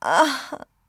啊。